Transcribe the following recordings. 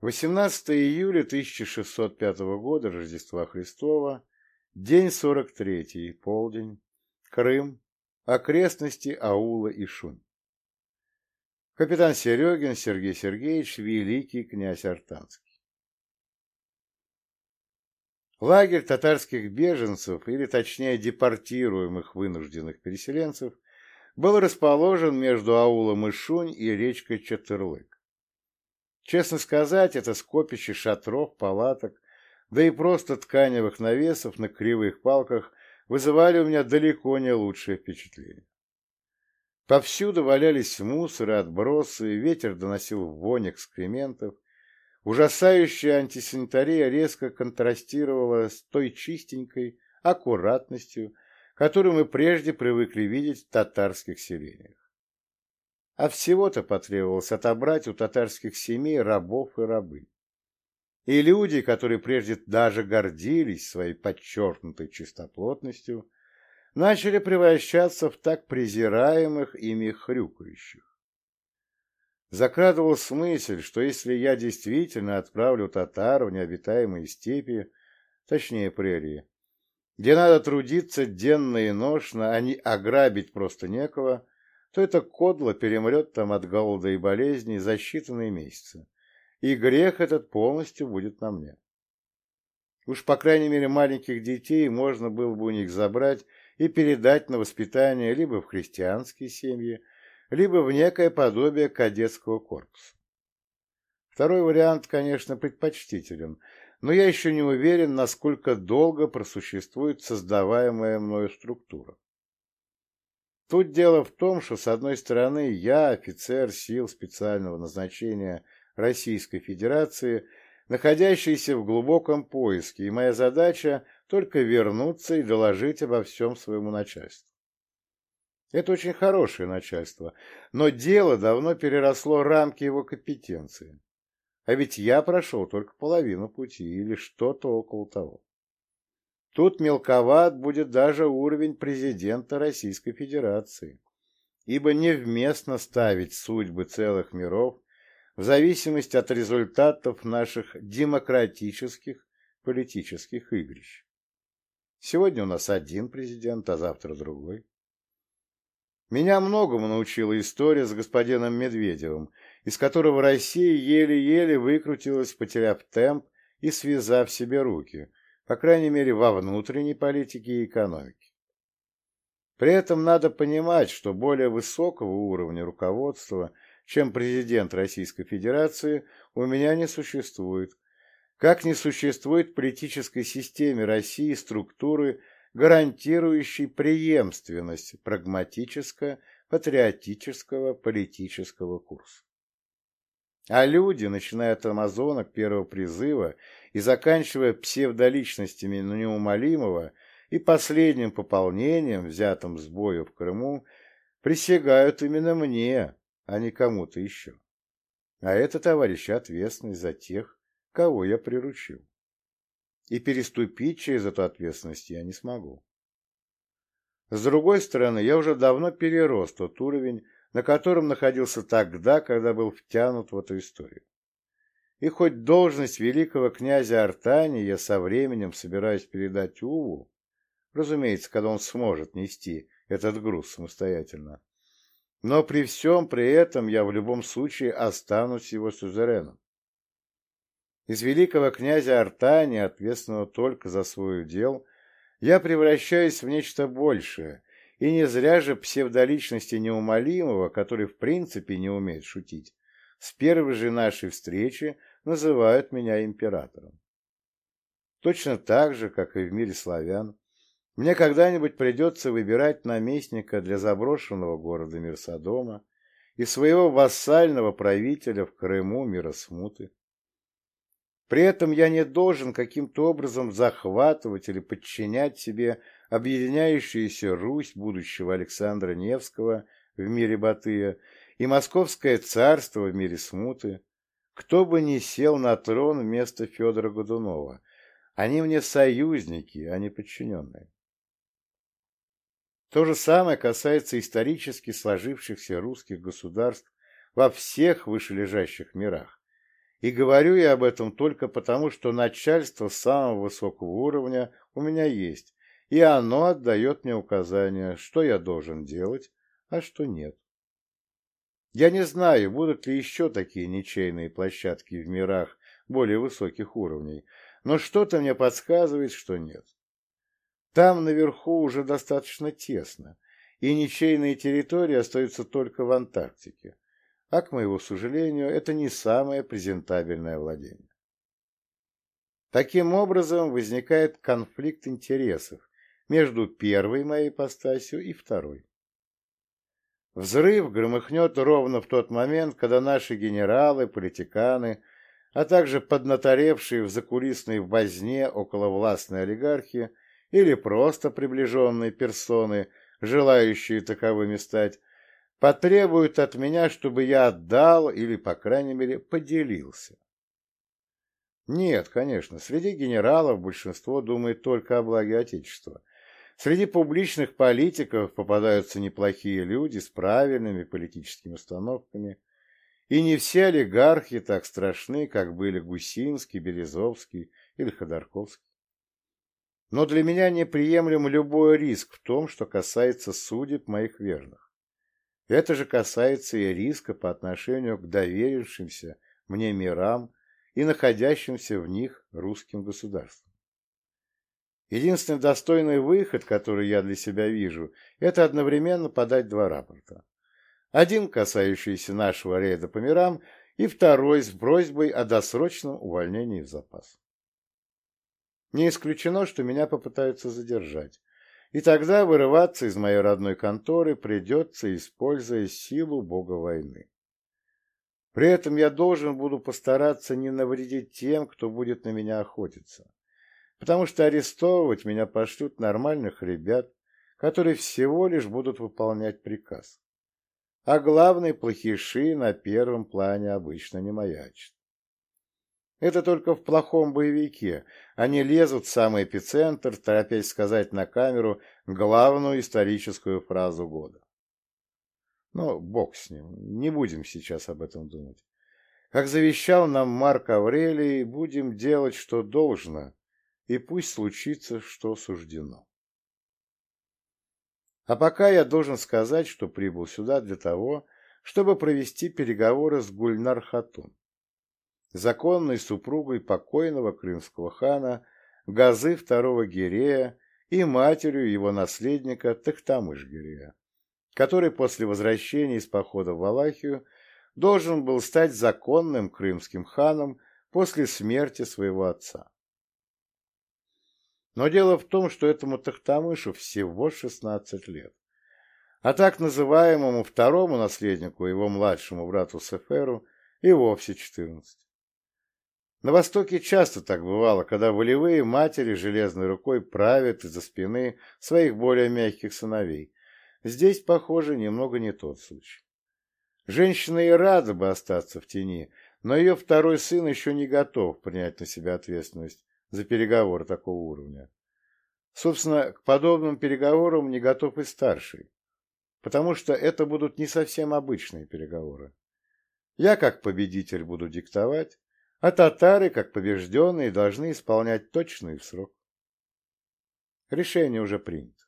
18 июля 1605 года Рождества Христова, день 43, полдень, Крым, окрестности аула Ишунь. Капитан Серегин Сергей Сергеевич, великий князь Артанский. Лагерь татарских беженцев, или точнее депортируемых вынужденных переселенцев, был расположен между аулом Ишунь и речкой Чатырлык. Честно сказать, это скопище шатров, палаток, да и просто тканевых навесов на кривых палках вызывали у меня далеко не лучшее впечатление. Повсюду валялись мусоры, отбросы, ветер доносил вонь экскрементов, Ужасающая антисанитария резко контрастировала с той чистенькой аккуратностью, которую мы прежде привыкли видеть в татарских селениях. А всего-то потребовалось отобрать у татарских семей рабов и рабы. И люди, которые прежде даже гордились своей подчеркнутой чистоплотностью, начали превращаться в так презираемых ими хрюкающих. Закрадывалась мысль, что если я действительно отправлю татар в необитаемые степи, точнее прерии, где надо трудиться денно и ношно, а не ограбить просто некого, то это кодло перемрет там от голода и болезней за считанные месяцы, и грех этот полностью будет на мне. Уж, по крайней мере, маленьких детей можно было бы у них забрать и передать на воспитание либо в христианские семьи, либо в некое подобие кадетского корпуса. Второй вариант, конечно, предпочтителен, но я еще не уверен, насколько долго просуществует создаваемая мною структура. Тут дело в том, что, с одной стороны, я, офицер сил специального назначения Российской Федерации, находящийся в глубоком поиске, и моя задача только вернуться и доложить обо всем своему начальству. Это очень хорошее начальство, но дело давно переросло рамки его компетенции. А ведь я прошел только половину пути или что-то около того. Тут мелковат будет даже уровень президента Российской Федерации, ибо невместно ставить судьбы целых миров в зависимости от результатов наших демократических политических игрищ. Сегодня у нас один президент, а завтра другой. Меня многому научила история с господином Медведевым, из которого Россия еле-еле выкрутилась, потеряв темп и связав себе руки, по крайней мере, во внутренней политике и экономике. При этом надо понимать, что более высокого уровня руководства, чем президент Российской Федерации, у меня не существует, как не существует в политической системе России структуры гарантирующий преемственность прагматическо-патриотического политического курса. А люди, начиная от амазонок первого призыва и заканчивая псевдоличностями неумолимого и последним пополнением, взятым с боя в Крыму, присягают именно мне, а не кому-то еще. А это, товарищи, ответственность за тех, кого я приручил и переступить через эту ответственность я не смогу. С другой стороны, я уже давно перерос тот уровень, на котором находился тогда, когда был втянут в эту историю. И хоть должность великого князя Артани я со временем собираюсь передать Уву, разумеется, когда он сможет нести этот груз самостоятельно, но при всем при этом я в любом случае останусь его сюзереном. Из великого князя Артани, ответственного только за свой удел, я превращаюсь в нечто большее, и не зря же псевдоличности неумолимого, который в принципе не умеет шутить, с первой же нашей встречи называют меня императором. Точно так же, как и в мире славян, мне когда-нибудь придется выбирать наместника для заброшенного города Мирсодома и своего вассального правителя в Крыму Миросмуты. При этом я не должен каким-то образом захватывать или подчинять себе объединяющуюся Русь будущего Александра Невского в мире Батыя и Московское царство в мире Смуты, кто бы ни сел на трон вместо Федора Годунова. Они мне союзники, а не подчиненные. То же самое касается исторически сложившихся русских государств во всех вышележащих мирах И говорю я об этом только потому, что начальство самого высокого уровня у меня есть, и оно отдает мне указания, что я должен делать, а что нет. Я не знаю, будут ли еще такие ничейные площадки в мирах более высоких уровней, но что-то мне подсказывает, что нет. Там наверху уже достаточно тесно, и ничейные территории остаются только в Антарктике, а, к моему сожалению, это не самое презентабельное владение. Таким образом возникает конфликт интересов между первой моей ипостасью и второй. Взрыв громыхнет ровно в тот момент, когда наши генералы, политиканы, а также поднаторевшие в закулисной возне околовластной олигархи или просто приближенные персоны, желающие таковыми стать, потребуют от меня, чтобы я отдал или, по крайней мере, поделился. Нет, конечно, среди генералов большинство думает только о благе Отечества. Среди публичных политиков попадаются неплохие люди с правильными политическими установками, и не все олигархи так страшны, как были Гусинский, Березовский или Ходорковский. Но для меня неприемлем любой риск в том, что касается судеб моих верных. Это же касается и риска по отношению к доверившимся мне мирам и находящимся в них русским государствам. Единственный достойный выход, который я для себя вижу, это одновременно подать два рапорта. Один, касающийся нашего рейда по мирам, и второй с просьбой о досрочном увольнении в запас. Не исключено, что меня попытаются задержать, и тогда вырываться из моей родной конторы придется, используя силу бога войны. При этом я должен буду постараться не навредить тем, кто будет на меня охотиться, потому что арестовывать меня пошлют нормальных ребят, которые всего лишь будут выполнять приказ. А главные плохиши на первом плане обычно не маячат. Это только в плохом боевике. Они лезут в самый эпицентр, торопясь сказать на камеру главную историческую фразу года. Но бог с ним, не будем сейчас об этом думать. Как завещал нам Марк Аврелий, будем делать, что должно, и пусть случится, что суждено. А пока я должен сказать, что прибыл сюда для того, чтобы провести переговоры с Гульнар Хатун законной супругой покойного крымского хана Газы II Гирея и матерью его наследника Тахтамыш-Гирея, который после возвращения из похода в Валахию должен был стать законным крымским ханом после смерти своего отца. Но дело в том, что этому Тахтамышу всего 16 лет, а так называемому второму наследнику, его младшему брату Сеферу, и вовсе 14. На Востоке часто так бывало, когда волевые матери железной рукой правят из-за спины своих более мягких сыновей. Здесь, похоже, немного не тот случай. Женщина и рада бы остаться в тени, но ее второй сын еще не готов принять на себя ответственность за переговоры такого уровня. Собственно, к подобным переговорам не готов и старший, потому что это будут не совсем обычные переговоры. Я, как победитель, буду диктовать, а татары, как побежденные, должны исполнять в срок. Решение уже принято.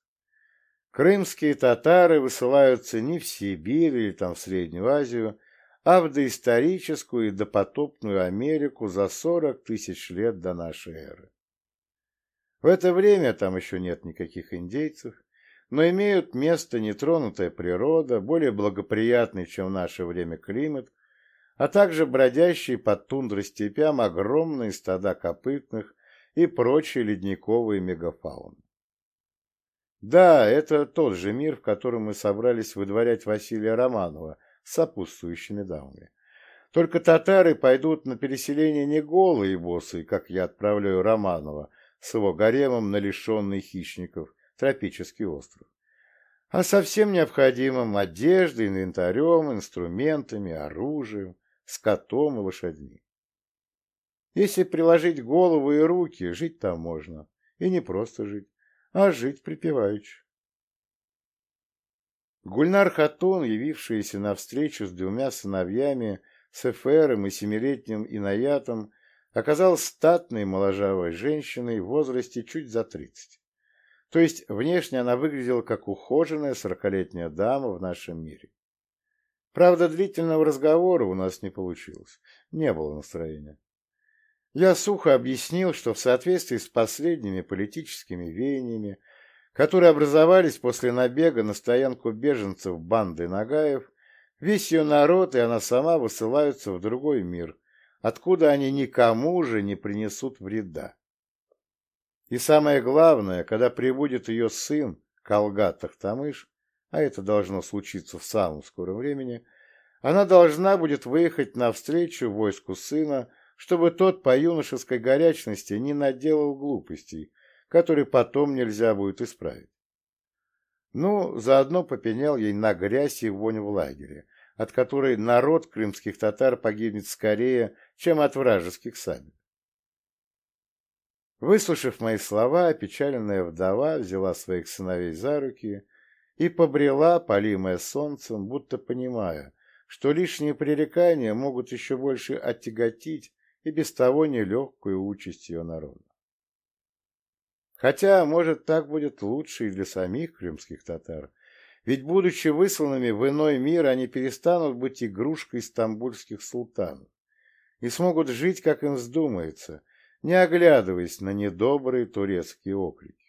Крымские татары высылаются не в Сибирь или там в Среднюю Азию, а в доисторическую и допотопную Америку за сорок тысяч лет до нашей эры. В это время там еще нет никаких индейцев, но имеют место нетронутая природа, более благоприятный, чем в наше время климат, а также бродящие под тундрой степям огромные стада копытных и прочие ледниковые мегафауны. Да, это тот же мир, в котором мы собрались выдворять Василия Романова с сопутствующими дамами. Только татары пойдут на переселение не голые боссы, как я отправляю Романова с его гаремом на лишенный хищников тропический остров, а совсем необходимым одеждой, инвентарем, инструментами, оружием, скотом и лошадьми. Если приложить голову и руки, жить там можно. И не просто жить, а жить припеваючи. Гульнар Хатун, явившаяся на встречу с двумя сыновьями, с эфером и семилетним инаятом оказалась статной моложавой женщиной в возрасте чуть за тридцать. То есть внешне она выглядела как ухоженная сорокалетняя дама в нашем мире. Правда, длительного разговора у нас не получилось. Не было настроения. Я сухо объяснил, что в соответствии с последними политическими веяниями, которые образовались после набега на стоянку беженцев банды Нагаев, весь ее народ и она сама высылаются в другой мир, откуда они никому же не принесут вреда. И самое главное, когда прибудет ее сын, Калгат Тахтамыш, а это должно случиться в самом скором времени, она должна будет выехать навстречу войску сына, чтобы тот по юношеской горячности не наделал глупостей, которые потом нельзя будет исправить. Ну, заодно попенял ей на грязь и вонь в лагере, от которой народ крымских татар погибнет скорее, чем от вражеских сабель. Выслушав мои слова, опечаленная вдова взяла своих сыновей за руки и побрела, полимая солнцем, будто понимая, что лишние пререкания могут еще больше оттяготить и без того нелегкую участь ее народа. Хотя, может, так будет лучше и для самих крымских татар, ведь, будучи высланными в иной мир, они перестанут быть игрушкой стамбульских султанов и смогут жить, как им вздумается, не оглядываясь на недобрые турецкие окрики.